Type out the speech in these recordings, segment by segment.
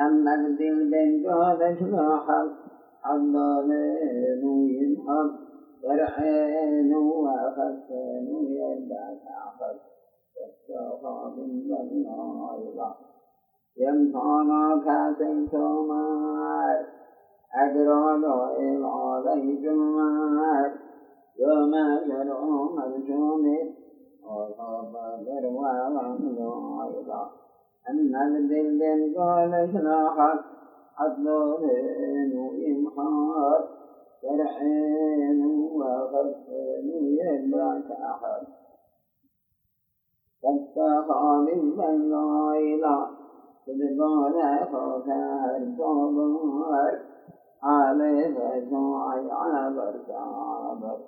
أما بدل بن قال شلاحا حضانين ينحب فرحين وخسين يدعك عخس والسوق من بالنار يمحانا كاتن تومار أجراد إلى جمار يوم شرعو مرشومي وصاب بروا وعملوا أن الدل قال شلاحت حضرين وإمحار شرعين وخسين يدعك أحد. فاتقى من بالليلة تدبر خوفها الصبر عليه شوعي عبر تعبر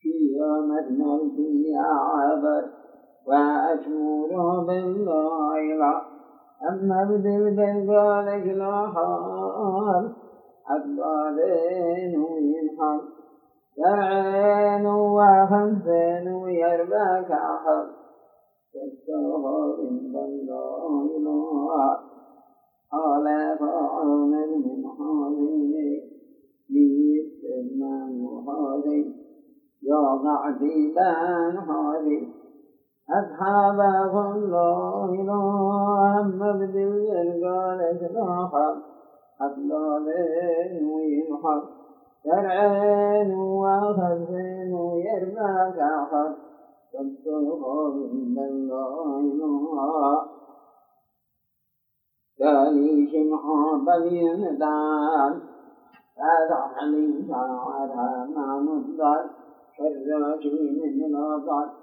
في يوم الموت عبر. وأشمره بالليلة أما بدل بالقالك لا حال أبدالين ينحل درعين وخمسين ويربك تستغفر عند الله على طعام من هذه. ليسمى هذه. يوضع في بان هذه. أصحابه الله إلهم مبدل القال سلاحا أطلالين وينحر شرعين وخزين ويرماك أخر فالصغر من الله ثاني شمع بلين دان فتح لي شعرها ما مصدر شراشي من الأطر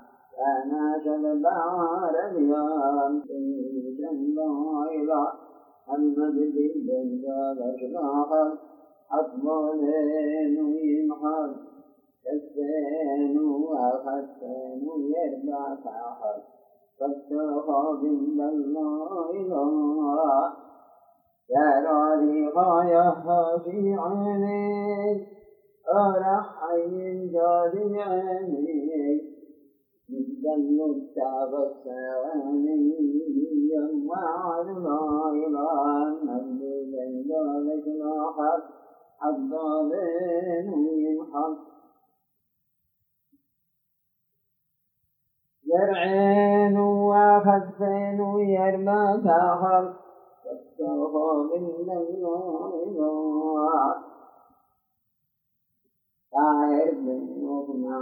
شرعين وخلفين يرباك أخر تبتغى من الله فعاذرنا روايا أشوى يعتنوا في اليوم فناشد البعار اليوم في جنبايلا أما بدل أشلاخا أطمالين ويمحل كسين وخسين يربع ساحل فاستخى بالله ترى غاية في عيني أرحي جاد عيني مثل النكتاب الثواني يمع المائلان من ذلك الآخر الضالين يمحق زرعين وخسين يرمى كاخر فاستغفر من الله طاهر بن مقنع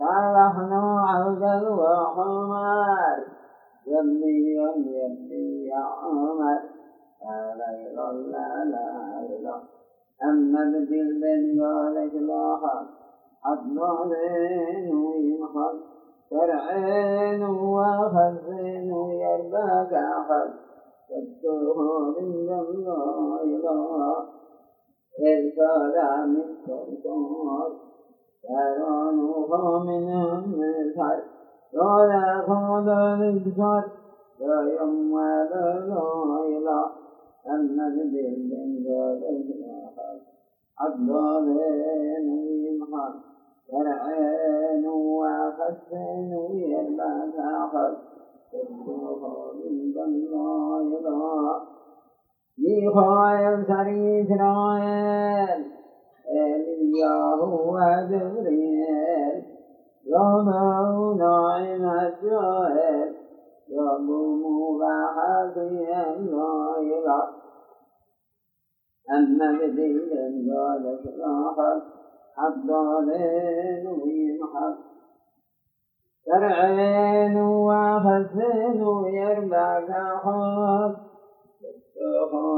نحن عبد وحمار يبني يبني يا عمر لا إله لا لا إله أما بدل بن قال إصلاحا الضالين ويمحق شرعين وخزين يرباك أخذ فاتخذ من الله إله الكلام السلطان ترانه منهم الفر ولا خذ الإكثر لا يوم ولا ليلة أما قال الآخر الضالين يمحى شرعين وخسين يربى آخر تبدو من الله ميخائيل سري إسرائيل إلياه وجبريل يوم نعم السائل يقوم بحقيا لا إله أما بدين قال شلاحك حتى لين ويمحك ترعين وخزن يربع كحب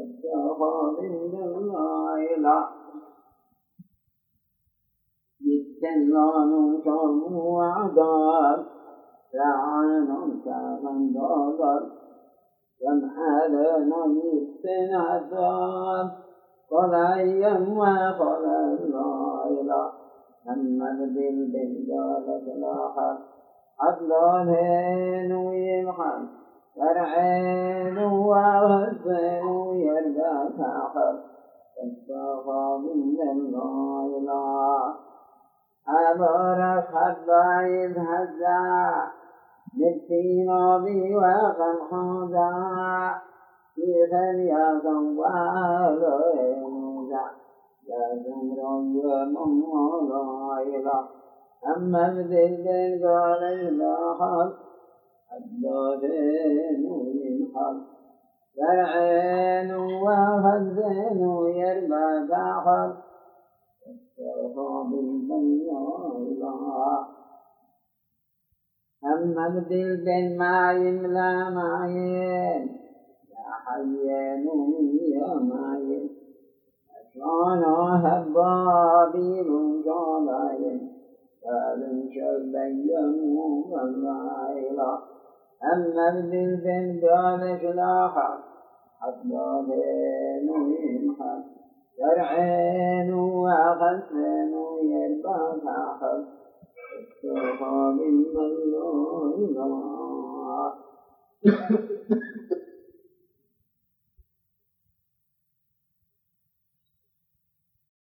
فاتخذ من الله إله بالتلان شرم وعذاب فعن كمن ضلل كم حالنا يستنعذاب قل أيام وقل فرعين يرجع كاحر فاستغفى من إله أبرك حتى إذ هزا. بي وقم حوزا في خليا وعليموزا لا تمر يوم لا إله أما بذل قال إله الدين ينحل فرعين وخزين يربى داخل أما بدل بين مايم لا مايم يا حيين يا مايم أشوانا هبابيل جالايم فالن شبيم والله أما بين قال شلاحا حتى لين يمحل فرعين وخسن يربى كحب السوق من الله.